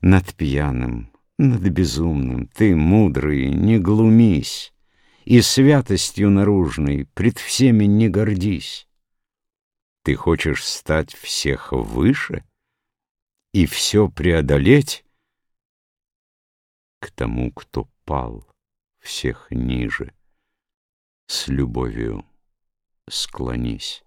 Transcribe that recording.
Над пьяным, над безумным Ты, мудрый, не глумись, И святостью наружной Пред всеми не гордись. Ты хочешь стать всех выше И все преодолеть? К тому, кто пал всех ниже, С любовью склонись.